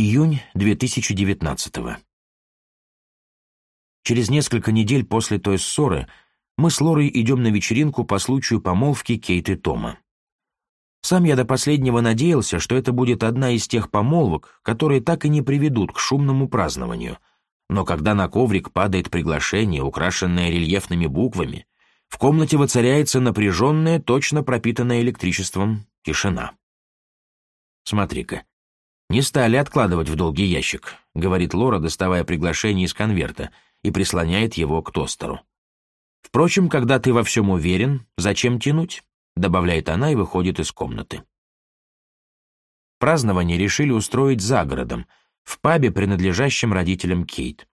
Июнь 2019 -го. Через несколько недель после той ссоры мы с Лорой идем на вечеринку по случаю помолвки Кейт и Тома. Сам я до последнего надеялся, что это будет одна из тех помолвок, которые так и не приведут к шумному празднованию. Но когда на коврик падает приглашение, украшенное рельефными буквами, в комнате воцаряется напряженная, точно пропитанная электричеством тишина. Смотри-ка, «Не стали откладывать в долгий ящик», — говорит Лора, доставая приглашение из конверта, и прислоняет его к тостеру. «Впрочем, когда ты во всем уверен, зачем тянуть?» — добавляет она и выходит из комнаты. Празднование решили устроить за городом, в пабе, принадлежащем родителям Кейт.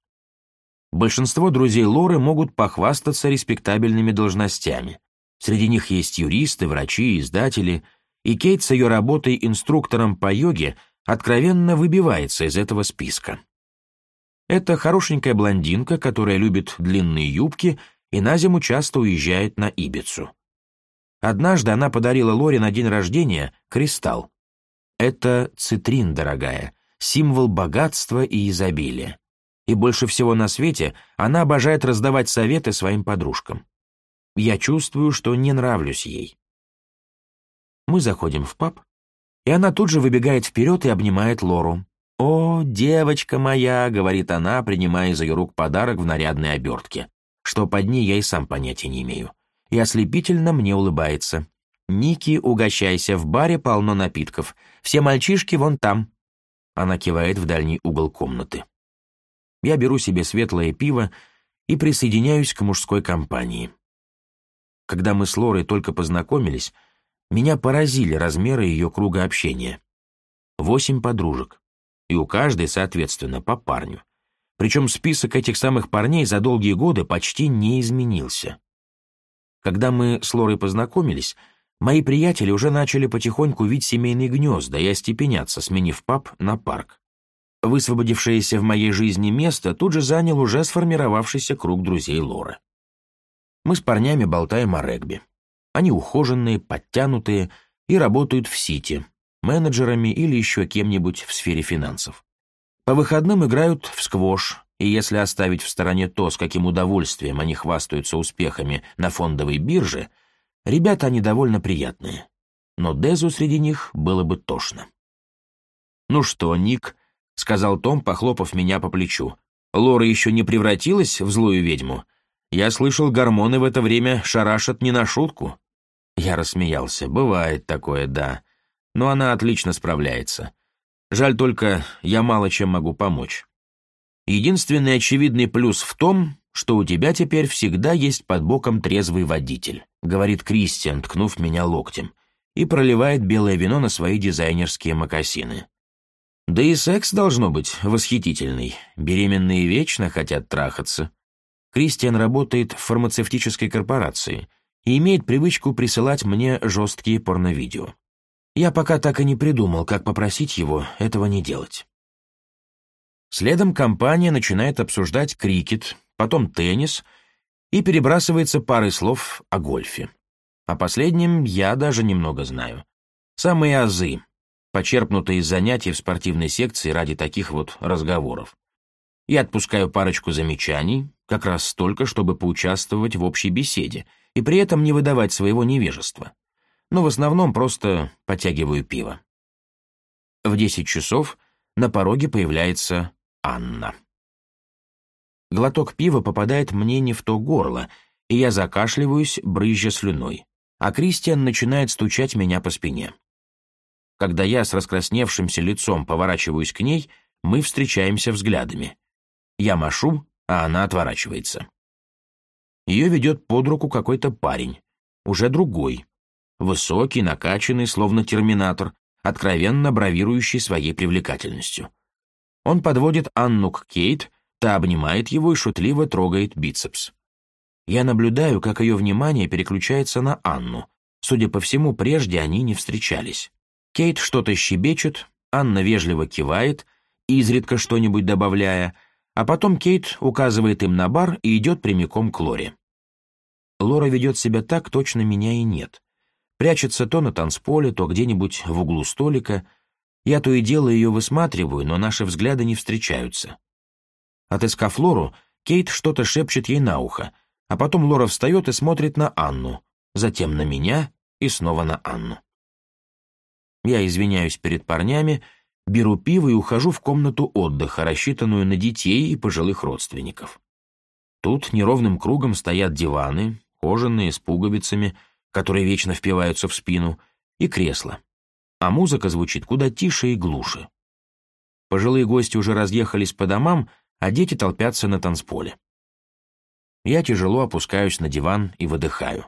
Большинство друзей Лоры могут похвастаться респектабельными должностями. Среди них есть юристы, врачи, издатели, и Кейт с ее работой инструктором по йоге — откровенно выбивается из этого списка. Это хорошенькая блондинка, которая любит длинные юбки и на зиму часто уезжает на Ибицу. Однажды она подарила Лоре на день рождения кристалл. Это цитрин, дорогая, символ богатства и изобилия. И больше всего на свете она обожает раздавать советы своим подружкам. Я чувствую, что не нравлюсь ей. Мы заходим в паб, и она тут же выбегает вперед и обнимает Лору. «О, девочка моя!» — говорит она, принимая из ее рук подарок в нарядной обертке. Что под ней я и сам понятия не имею. И ослепительно мне улыбается. «Ники, угощайся, в баре полно напитков. Все мальчишки вон там». Она кивает в дальний угол комнаты. Я беру себе светлое пиво и присоединяюсь к мужской компании. Когда мы с Лорой только познакомились, меня поразили размеры ее круга общения. Восемь подружек. И у каждой, соответственно, по парню. Причем список этих самых парней за долгие годы почти не изменился. Когда мы с Лорой познакомились, мои приятели уже начали потихоньку вить семейные гнезда и остепеняться, сменив паб на парк. Высвободившееся в моей жизни место тут же занял уже сформировавшийся круг друзей Лоры. Мы с парнями болтаем о регби. Они ухоженные, подтянутые и работают в Сити, менеджерами или еще кем-нибудь в сфере финансов. По выходным играют в сквош, и если оставить в стороне то, с каким удовольствием они хвастаются успехами на фондовой бирже, ребята они довольно приятные. Но Дезу среди них было бы тошно. «Ну что, Ник?» — сказал Том, похлопав меня по плечу. «Лора еще не превратилась в злую ведьму? Я слышал, гормоны в это время шарашат не на шутку». Я рассмеялся. Бывает такое, да. Но она отлично справляется. Жаль только, я мало чем могу помочь. Единственный очевидный плюс в том, что у тебя теперь всегда есть под боком трезвый водитель, говорит Кристиан, ткнув меня локтем, и проливает белое вино на свои дизайнерские мокасины. Да и секс должно быть восхитительный. Беременные вечно хотят трахаться. Кристиан работает в фармацевтической корпорации — и имеет привычку присылать мне жесткие порновидео. Я пока так и не придумал, как попросить его этого не делать. Следом компания начинает обсуждать крикет, потом теннис и перебрасывается парой слов о гольфе. О последнем я даже немного знаю. Самые азы, почерпнутые из занятий в спортивной секции ради таких вот разговоров. Я отпускаю парочку замечаний, как раз столько, чтобы поучаствовать в общей беседе — и при этом не выдавать своего невежества. Но в основном просто потягиваю пиво. В 10 часов на пороге появляется Анна. Глоток пива попадает мне не в то горло, и я закашливаюсь, брызжа слюной, а Кристиан начинает стучать меня по спине. Когда я с раскрасневшимся лицом поворачиваюсь к ней, мы встречаемся взглядами. Я машу, а она отворачивается. Ее ведет под руку какой-то парень, уже другой. Высокий, накачанный, словно терминатор, откровенно бравирующий своей привлекательностью. Он подводит Анну к Кейт, та обнимает его и шутливо трогает бицепс. Я наблюдаю, как ее внимание переключается на Анну. Судя по всему, прежде они не встречались. Кейт что-то щебечет, Анна вежливо кивает, изредка что-нибудь добавляя, а потом Кейт указывает им на бар и идет прямиком к Лоре. Лора ведет себя так, точно меня и нет. Прячется то на танцполе, то где-нибудь в углу столика. Я то и дело ее высматриваю, но наши взгляды не встречаются. Отыскав Лору, Кейт что-то шепчет ей на ухо, а потом Лора встает и смотрит на Анну, затем на меня и снова на Анну. Я извиняюсь перед парнями, Беру пиво и ухожу в комнату отдыха, рассчитанную на детей и пожилых родственников. Тут неровным кругом стоят диваны, кожаные, с пуговицами, которые вечно впиваются в спину, и кресла. А музыка звучит куда тише и глуше. Пожилые гости уже разъехались по домам, а дети толпятся на танцполе. Я тяжело опускаюсь на диван и выдыхаю.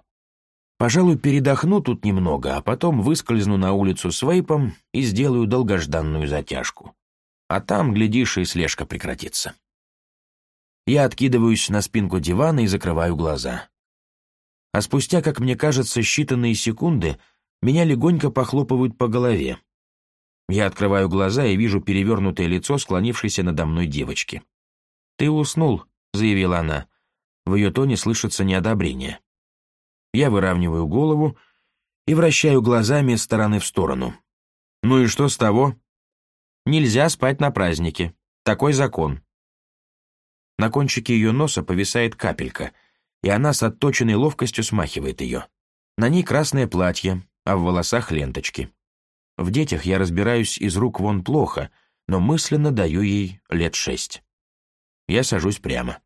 Пожалуй, передохну тут немного, а потом выскользну на улицу с вейпом и сделаю долгожданную затяжку. А там, глядишь, и слежка прекратится. Я откидываюсь на спинку дивана и закрываю глаза. А спустя, как мне кажется, считанные секунды, меня легонько похлопывают по голове. Я открываю глаза и вижу перевернутое лицо склонившейся надо мной девочки. «Ты уснул», — заявила она. В ее тоне слышится неодобрение. Я выравниваю голову и вращаю глазами из стороны в сторону. Ну и что с того? Нельзя спать на празднике. Такой закон. На кончике ее носа повисает капелька, и она с отточенной ловкостью смахивает ее. На ней красное платье, а в волосах ленточки. В детях я разбираюсь из рук вон плохо, но мысленно даю ей лет шесть. Я сажусь прямо.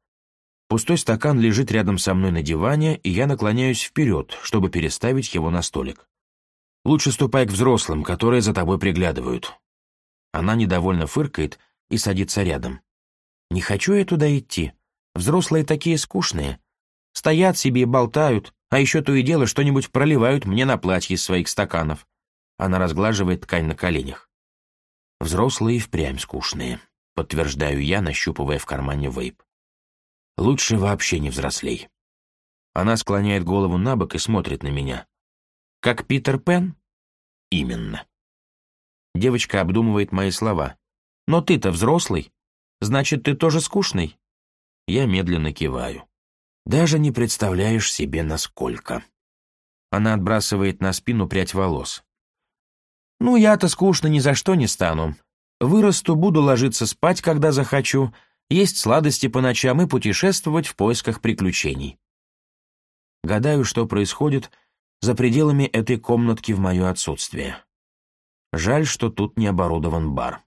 Пустой стакан лежит рядом со мной на диване, и я наклоняюсь вперед, чтобы переставить его на столик. «Лучше ступай к взрослым, которые за тобой приглядывают». Она недовольно фыркает и садится рядом. «Не хочу я туда идти. Взрослые такие скучные. Стоят себе и болтают, а еще то и дело что-нибудь проливают мне на платье из своих стаканов». Она разглаживает ткань на коленях. «Взрослые впрямь скучные», — подтверждаю я, нащупывая в кармане вейп. Лучше вообще не взрослей. Она склоняет голову на бок и смотрит на меня. Как Питер Пен? Именно. Девочка обдумывает мои слова. Но ты-то взрослый. Значит, ты тоже скучный? Я медленно киваю. Даже не представляешь себе, насколько. Она отбрасывает на спину прядь волос. «Ну, я-то скучно ни за что не стану. Вырасту, буду ложиться спать, когда захочу, есть сладости по ночам и путешествовать в поисках приключений. Гадаю, что происходит за пределами этой комнатки в мое отсутствие. Жаль, что тут не оборудован бар.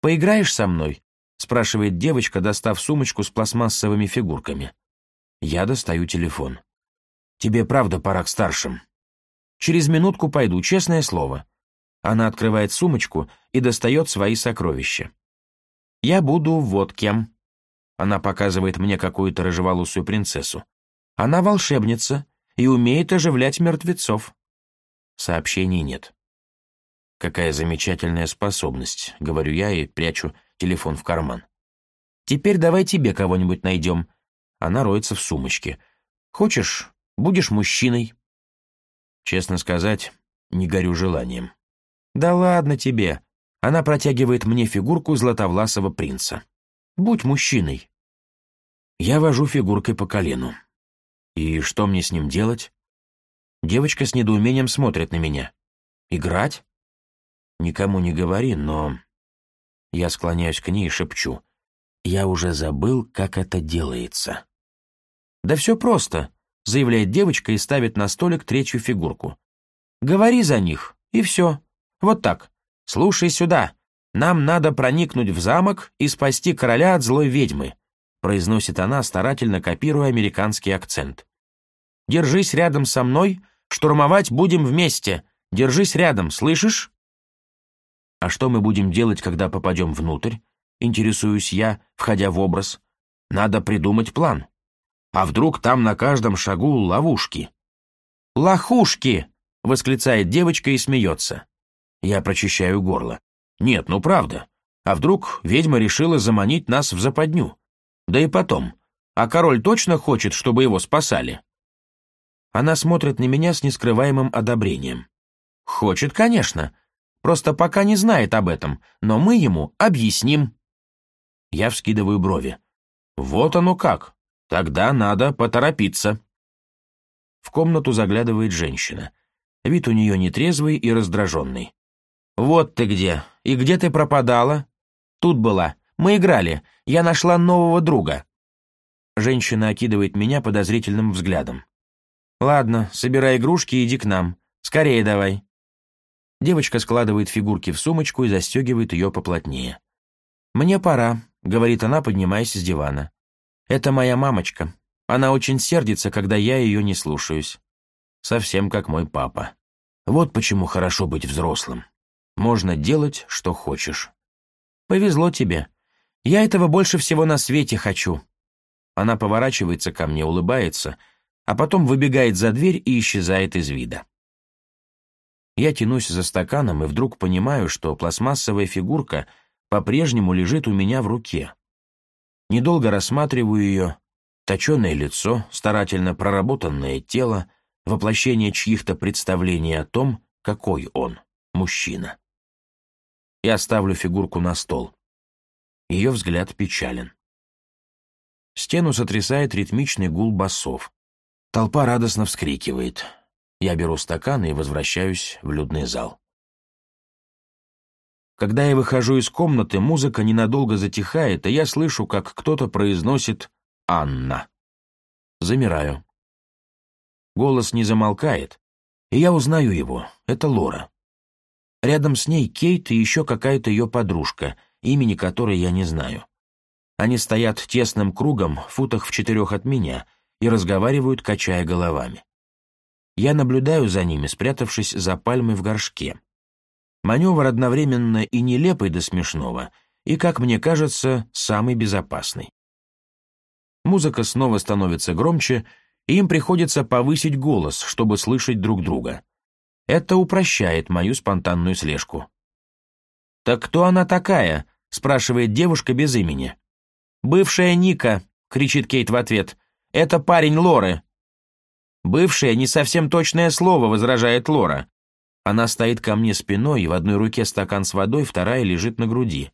«Поиграешь со мной?» — спрашивает девочка, достав сумочку с пластмассовыми фигурками. Я достаю телефон. «Тебе правда пора к старшим?» «Через минутку пойду, честное слово». Она открывает сумочку и достает свои сокровища. Я буду вот кем. Она показывает мне какую-то рыжеволосую принцессу. Она волшебница и умеет оживлять мертвецов. Сообщений нет. Какая замечательная способность, говорю я и прячу телефон в карман. Теперь давай тебе кого-нибудь найдем. Она роется в сумочке. Хочешь, будешь мужчиной? Честно сказать, не горю желанием. Да ладно тебе, она протягивает мне фигурку златовласого принца. «Будь мужчиной». Я вожу фигуркой по колену. И что мне с ним делать? Девочка с недоумением смотрит на меня. «Играть?» Никому не говори, но... Я склоняюсь к ней и шепчу. Я уже забыл, как это делается. «Да все просто», — заявляет девочка и ставит на столик третью фигурку. «Говори за них, и все. Вот так. «Слушай сюда, нам надо проникнуть в замок и спасти короля от злой ведьмы», произносит она, старательно копируя американский акцент. «Держись рядом со мной, штурмовать будем вместе. Держись рядом, слышишь?» «А что мы будем делать, когда попадем внутрь?» Интересуюсь я, входя в образ. «Надо придумать план. А вдруг там на каждом шагу ловушки?» «Лохушки!» — восклицает девочка и смеется. Я прочищаю горло. Нет, ну правда. А вдруг ведьма решила заманить нас в западню? Да и потом. А король точно хочет, чтобы его спасали? Она смотрит на меня с нескрываемым одобрением. Хочет, конечно. Просто пока не знает об этом, но мы ему объясним. Я вскидываю брови. Вот оно как. Тогда надо поторопиться. В комнату заглядывает женщина. Вид у нее нетрезвый и раздраженный. «Вот ты где! И где ты пропадала?» «Тут была. Мы играли. Я нашла нового друга». Женщина окидывает меня подозрительным взглядом. «Ладно, собирай игрушки и иди к нам. Скорее давай». Девочка складывает фигурки в сумочку и застегивает ее поплотнее. «Мне пора», — говорит она, поднимаясь с дивана. «Это моя мамочка. Она очень сердится, когда я ее не слушаюсь. Совсем как мой папа. Вот почему хорошо быть взрослым» можно делать, что хочешь. Повезло тебе. Я этого больше всего на свете хочу. Она поворачивается ко мне, улыбается, а потом выбегает за дверь и исчезает из вида. Я тянусь за стаканом и вдруг понимаю, что пластмассовая фигурка по-прежнему лежит у меня в руке. Недолго рассматриваю ее, точеное лицо, старательно проработанное тело, воплощение чьих-то представлений о том, какой он, мужчина. Я ставлю фигурку на стол. Ее взгляд печален. Стену сотрясает ритмичный гул басов. Толпа радостно вскрикивает. Я беру стакан и возвращаюсь в людный зал. Когда я выхожу из комнаты, музыка ненадолго затихает, и я слышу, как кто-то произносит «Анна». Замираю. Голос не замолкает, и я узнаю его. Это Лора. Рядом с ней Кейт и еще какая-то ее подружка, имени которой я не знаю. Они стоят тесным кругом, футах в четырех от меня, и разговаривают, качая головами. Я наблюдаю за ними, спрятавшись за пальмой в горшке. Маневр одновременно и нелепый до смешного, и, как мне кажется, самый безопасный. Музыка снова становится громче, и им приходится повысить голос, чтобы слышать друг друга. Это упрощает мою спонтанную слежку. «Так кто она такая?» — спрашивает девушка без имени. «Бывшая Ника», — кричит Кейт в ответ. «Это парень Лоры». «Бывшая» — не совсем точное слово, — возражает Лора. Она стоит ко мне спиной, и в одной руке стакан с водой, вторая лежит на груди.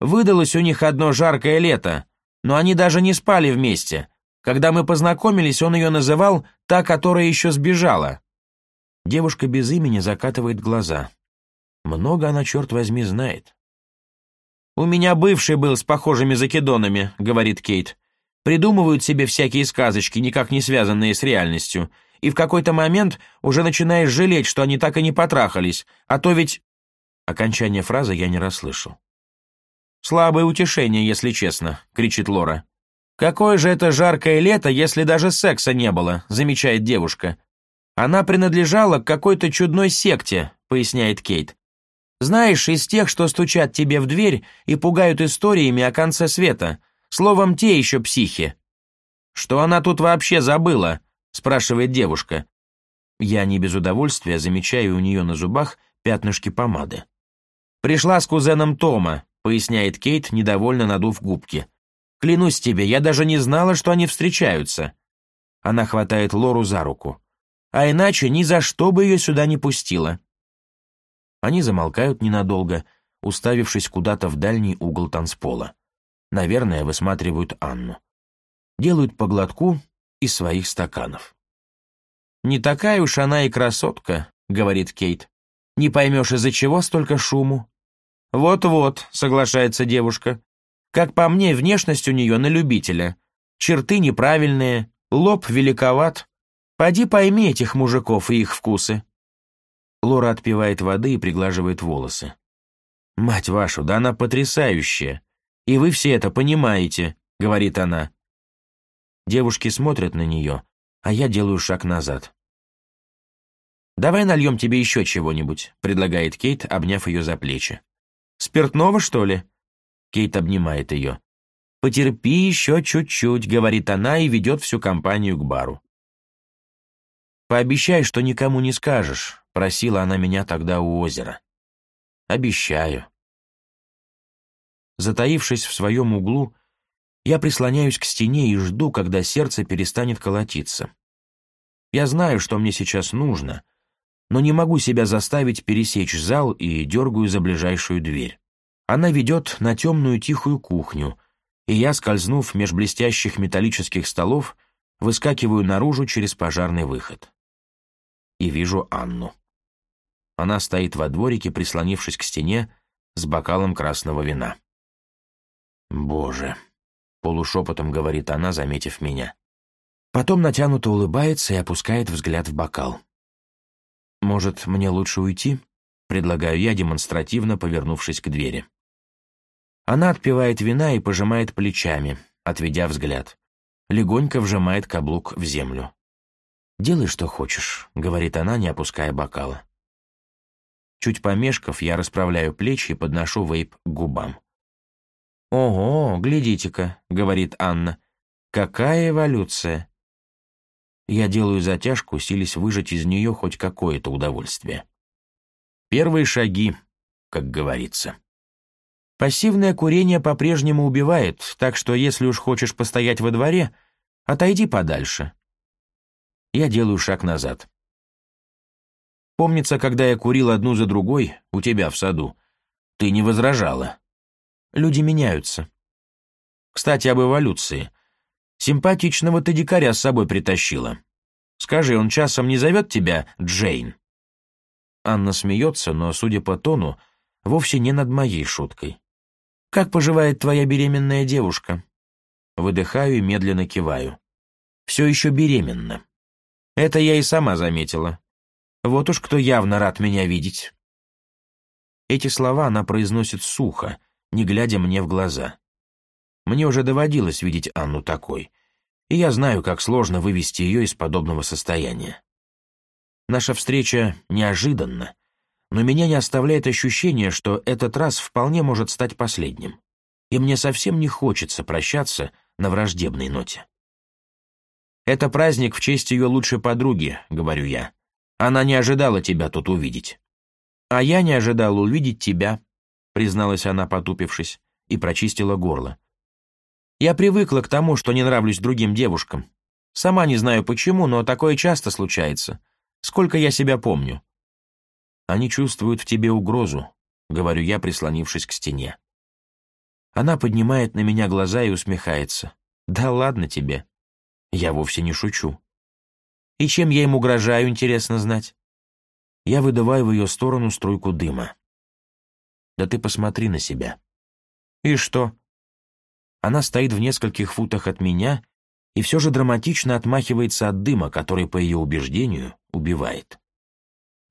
Выдалось у них одно жаркое лето, но они даже не спали вместе. Когда мы познакомились, он ее называл «та, которая еще сбежала». Девушка без имени закатывает глаза. Много она, черт возьми, знает. «У меня бывший был с похожими закидонами», — говорит Кейт. «Придумывают себе всякие сказочки, никак не связанные с реальностью. И в какой-то момент уже начинаешь жалеть, что они так и не потрахались, а то ведь...» Окончание фразы я не расслышал. «Слабое утешение, если честно», — кричит Лора. «Какое же это жаркое лето, если даже секса не было», — замечает девушка. Она принадлежала к какой-то чудной секте, поясняет Кейт. Знаешь, из тех, что стучат тебе в дверь и пугают историями о конце света. Словом, те еще психи. Что она тут вообще забыла? спрашивает девушка. Я не без удовольствия замечаю у нее на зубах пятнышки помады. «Пришла с кузеном Тома», — поясняет Кейт, недовольно надув губки. «Клянусь тебе, я даже не знала, что они встречаются». Она хватает Лору за руку а иначе ни за что бы ее сюда не пустила». Они замолкают ненадолго, уставившись куда-то в дальний угол танцпола. Наверное, высматривают Анну. Делают по глотку из своих стаканов. «Не такая уж она и красотка», — говорит Кейт. «Не поймешь, из-за чего столько шуму». «Вот-вот», — соглашается девушка. «Как по мне, внешность у нее на любителя. Черты неправильные, лоб великоват, Поди пойми этих мужиков и их вкусы». Лора отпивает воды и приглаживает волосы. «Мать вашу, да она потрясающая! И вы все это понимаете», — говорит она. Девушки смотрят на нее, а я делаю шаг назад. «Давай нальем тебе еще чего-нибудь», — предлагает Кейт, обняв ее за плечи. «Спиртного, что ли?» Кейт обнимает ее. «Потерпи еще чуть-чуть», — говорит она и ведет всю компанию к бару. «Пообещай, что никому не скажешь», — просила она меня тогда у озера. «Обещаю». Затаившись в своем углу, я прислоняюсь к стене и жду, когда сердце перестанет колотиться. Я знаю, что мне сейчас нужно, но не могу себя заставить пересечь зал и дергаю за ближайшую дверь. Она ведет на темную тихую кухню, и я, скользнув меж блестящих металлических столов, выскакиваю наружу через пожарный выход и вижу Анну. Она стоит во дворике, прислонившись к стене, с бокалом красного вина. «Боже!» — полушепотом говорит она, заметив меня. Потом натянуто улыбается и опускает взгляд в бокал. «Может, мне лучше уйти?» — предлагаю я, демонстративно повернувшись к двери. Она отпивает вина и пожимает плечами, отведя взгляд. Легонько вжимает каблук в землю. «Делай, что хочешь», — говорит она, не опуская бокала. Чуть помешков, я расправляю плечи и подношу вейп к губам. «Ого, глядите-ка», — говорит Анна, — «какая эволюция!» Я делаю затяжку, силясь выжать из нее хоть какое-то удовольствие. Первые шаги, как говорится. Пассивное курение по-прежнему убивает, так что если уж хочешь постоять во дворе, отойди подальше, я делаю шаг назад. Помнится, когда я курил одну за другой у тебя в саду, ты не возражала. Люди меняются. Кстати, об эволюции. Симпатичного ты дикаря с собой притащила. Скажи, он часом не зовет тебя Джейн? Анна смеется, но, судя по тону, вовсе не над моей шуткой. «Как поживает твоя беременная девушка?» Выдыхаю и медленно киваю. «Все еще беременна». Это я и сама заметила. Вот уж кто явно рад меня видеть. Эти слова она произносит сухо, не глядя мне в глаза. Мне уже доводилось видеть Анну такой, и я знаю, как сложно вывести ее из подобного состояния. Наша встреча неожиданна, но меня не оставляет ощущение, что этот раз вполне может стать последним, и мне совсем не хочется прощаться на враждебной ноте. «Это праздник в честь ее лучшей подруги», — говорю я. «Она не ожидала тебя тут увидеть». «А я не ожидал увидеть тебя», — призналась она, потупившись, и прочистила горло. «Я привыкла к тому, что не нравлюсь другим девушкам. Сама не знаю почему, но такое часто случается. Сколько я себя помню». «Они чувствуют в тебе угрозу», — говорю я, прислонившись к стене. Она поднимает на меня глаза и усмехается. «Да ладно тебе. Я вовсе не шучу. И чем я им угрожаю, интересно знать. Я выдаваю в ее сторону струйку дыма. Да ты посмотри на себя. И что? Она стоит в нескольких футах от меня и все же драматично отмахивается от дыма, который, по ее убеждению, убивает.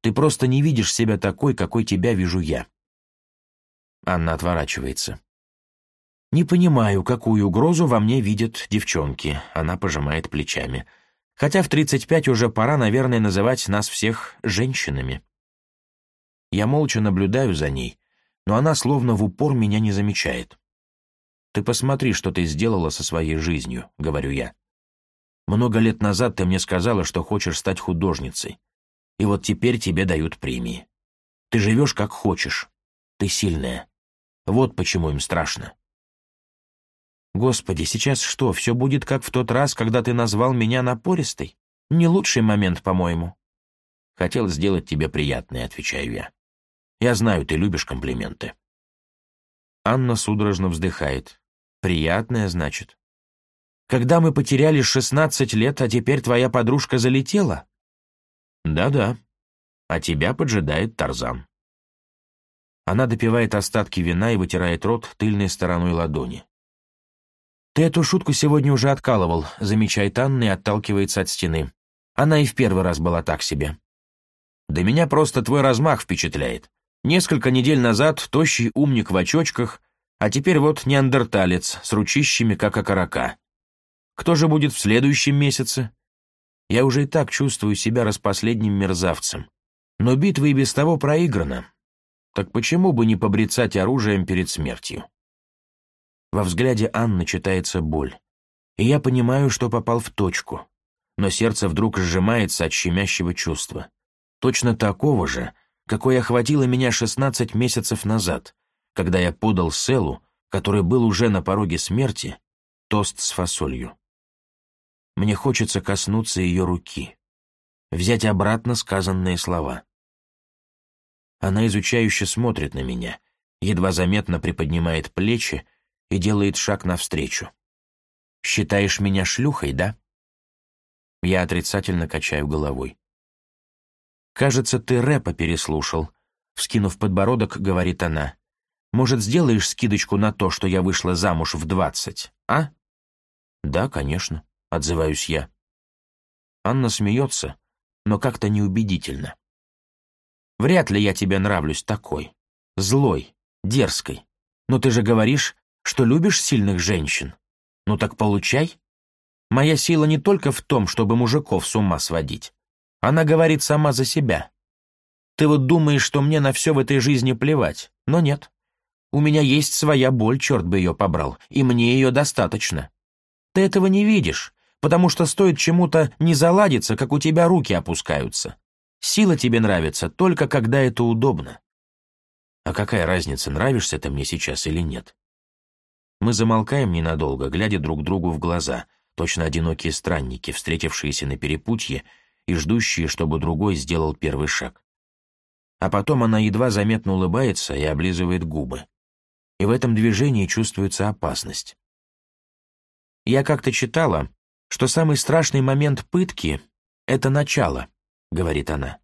Ты просто не видишь себя такой, какой тебя вижу я. Анна отворачивается. «Не понимаю, какую угрозу во мне видят девчонки», — она пожимает плечами. «Хотя в 35 уже пора, наверное, называть нас всех женщинами». Я молча наблюдаю за ней, но она словно в упор меня не замечает. «Ты посмотри, что ты сделала со своей жизнью», — говорю я. «Много лет назад ты мне сказала, что хочешь стать художницей, и вот теперь тебе дают премии. Ты живешь как хочешь, ты сильная. Вот почему им страшно». Господи, сейчас что, все будет как в тот раз, когда ты назвал меня напористой? Не лучший момент, по-моему. Хотел сделать тебе приятное, отвечаю я. Я знаю, ты любишь комплименты. Анна судорожно вздыхает. Приятное, значит. Когда мы потеряли 16 лет, а теперь твоя подружка залетела? Да-да. А тебя поджидает Тарзан. Она допивает остатки вина и вытирает рот тыльной стороной ладони. Ты эту шутку сегодня уже откалывал, замечает Анна и отталкивается от стены. Она и в первый раз была так себе. Да меня просто твой размах впечатляет. Несколько недель назад тощий умник в очочках, а теперь вот неандерталец с ручищами, как окорока. Кто же будет в следующем месяце? Я уже и так чувствую себя распоследним мерзавцем. Но битва и без того проиграна. Так почему бы не побрицать оружием перед смертью? Во взгляде Анны читается боль. И я понимаю, что попал в точку. Но сердце вдруг сжимается от щемящего чувства. Точно такого же, какое охватило меня 16 месяцев назад, когда я подал Селу, который был уже на пороге смерти, тост с фасолью. Мне хочется коснуться ее руки, взять обратно сказанные слова. Она изучающе смотрит на меня, едва заметно приподнимает плечи, и делает шаг навстречу. «Считаешь меня шлюхой, да?» Я отрицательно качаю головой. «Кажется, ты рэпа переслушал», — вскинув подбородок, говорит она. «Может, сделаешь скидочку на то, что я вышла замуж в двадцать, а?» «Да, конечно», — отзываюсь я. Анна смеется, но как-то неубедительно. «Вряд ли я тебе нравлюсь такой. Злой, дерзкой. Но ты же говоришь, что любишь сильных женщин? Ну так получай. Моя сила не только в том, чтобы мужиков с ума сводить. Она говорит сама за себя. Ты вот думаешь, что мне на все в этой жизни плевать, но нет. У меня есть своя боль, черт бы ее побрал, и мне ее достаточно. Ты этого не видишь, потому что стоит чему-то не заладиться, как у тебя руки опускаются. Сила тебе нравится только когда это удобно. А какая разница, нравишься ты мне сейчас или нет? Мы замолкаем ненадолго, глядя друг другу в глаза, точно одинокие странники, встретившиеся на перепутье и ждущие, чтобы другой сделал первый шаг. А потом она едва заметно улыбается и облизывает губы. И в этом движении чувствуется опасность. Я как-то читала, что самый страшный момент пытки — это начало, — говорит она.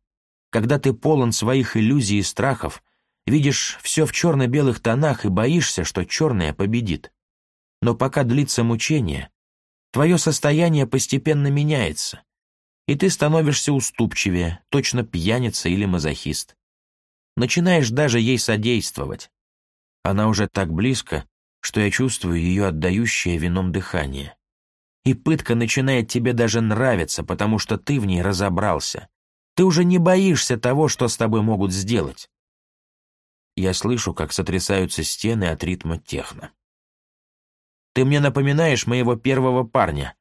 Когда ты полон своих иллюзий и страхов — Видишь все в черно-белых тонах и боишься, что черное победит. Но пока длится мучение, твое состояние постепенно меняется, и ты становишься уступчивее, точно пьяница или мазохист. Начинаешь даже ей содействовать. Она уже так близко, что я чувствую ее отдающее вином дыхание. И пытка начинает тебе даже нравиться, потому что ты в ней разобрался. Ты уже не боишься того, что с тобой могут сделать. Я слышу, как сотрясаются стены от ритма техно. «Ты мне напоминаешь моего первого парня,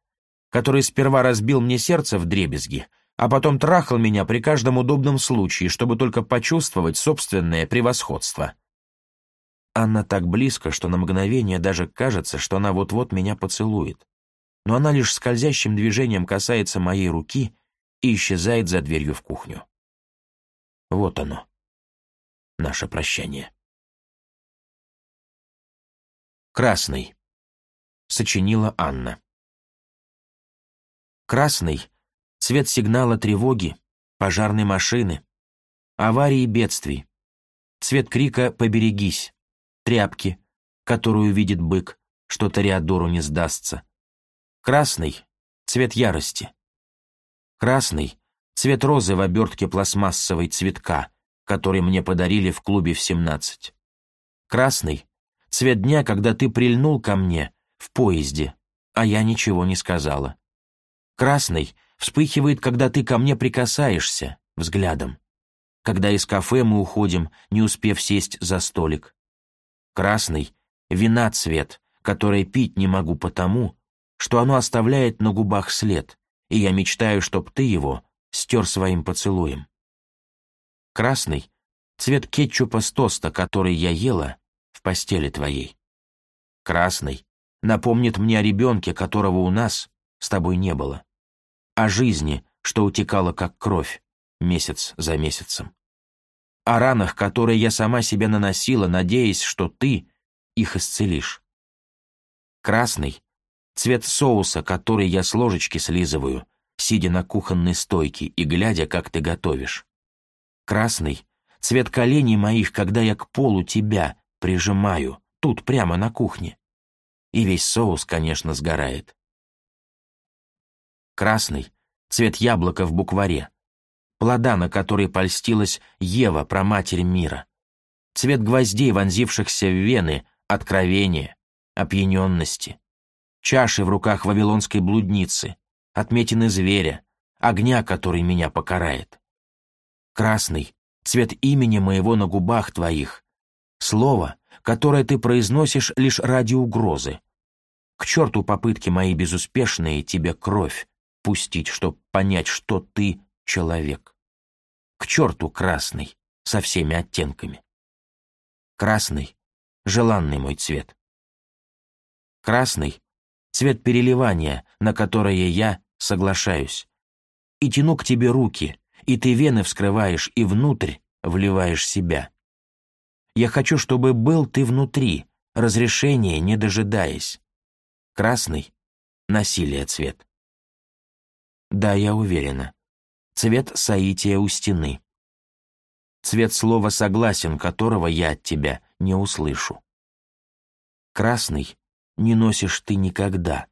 который сперва разбил мне сердце в дребезги, а потом трахал меня при каждом удобном случае, чтобы только почувствовать собственное превосходство». Анна так близко, что на мгновение даже кажется, что она вот-вот меня поцелует. Но она лишь скользящим движением касается моей руки и исчезает за дверью в кухню. Вот оно, наше прощание. Красный. Сочинила Анна. Красный — цвет сигнала тревоги, пожарной машины, аварии и бедствий. Цвет крика «Поберегись!» тряпки, которую видит бык, что Ториадору не сдастся. Красный — цвет ярости. Красный — цвет розы в обертке пластмассовой цветка, который мне подарили в клубе в 17. Красный — цвет дня, когда ты прильнул ко мне в поезде, а я ничего не сказала. Красный вспыхивает, когда ты ко мне прикасаешься взглядом, когда из кафе мы уходим, не успев сесть за столик. Красный — вина цвет, который пить не могу потому, что оно оставляет на губах след, и я мечтаю, чтоб ты его стер своим поцелуем. Красный — цвет кетчупа с тоста, который я ела в постели твоей. Красный напомнит мне о ребенке, которого у нас с тобой не было. О жизни, что утекала как кровь, месяц за месяцем. О ранах, которые я сама себе наносила, надеясь, что ты их исцелишь. Красный — цвет соуса, который я с ложечки слизываю, сидя на кухонной стойке и глядя, как ты готовишь красный, цвет коленей моих, когда я к полу тебя прижимаю, тут прямо на кухне. И весь соус, конечно, сгорает. Красный — цвет яблока в букваре, плода, на который польстилась Ева, проматерь мира. Цвет гвоздей, вонзившихся в вены, откровения, опьяненности. Чаши в руках вавилонской блудницы, отметины зверя, огня, который меня покарает красный, цвет имени моего на губах твоих, слово, которое ты произносишь лишь ради угрозы. К черту попытки мои безуспешные тебе кровь пустить, чтоб понять, что ты человек. К черту красный со всеми оттенками. Красный — желанный мой цвет. Красный — цвет переливания, на которое я соглашаюсь. И тяну к тебе руки, и ты вены вскрываешь и внутрь вливаешь себя. Я хочу, чтобы был ты внутри, разрешения не дожидаясь. Красный — насилие цвет. Да, я уверена. Цвет соития у стены. Цвет слова «согласен», которого я от тебя не услышу. Красный не носишь ты никогда,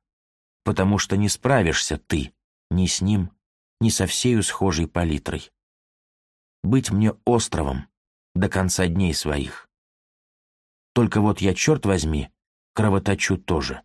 потому что не справишься ты ни с ним, не со всею схожей палитрой. Быть мне островом до конца дней своих. Только вот я, черт возьми, кровоточу тоже.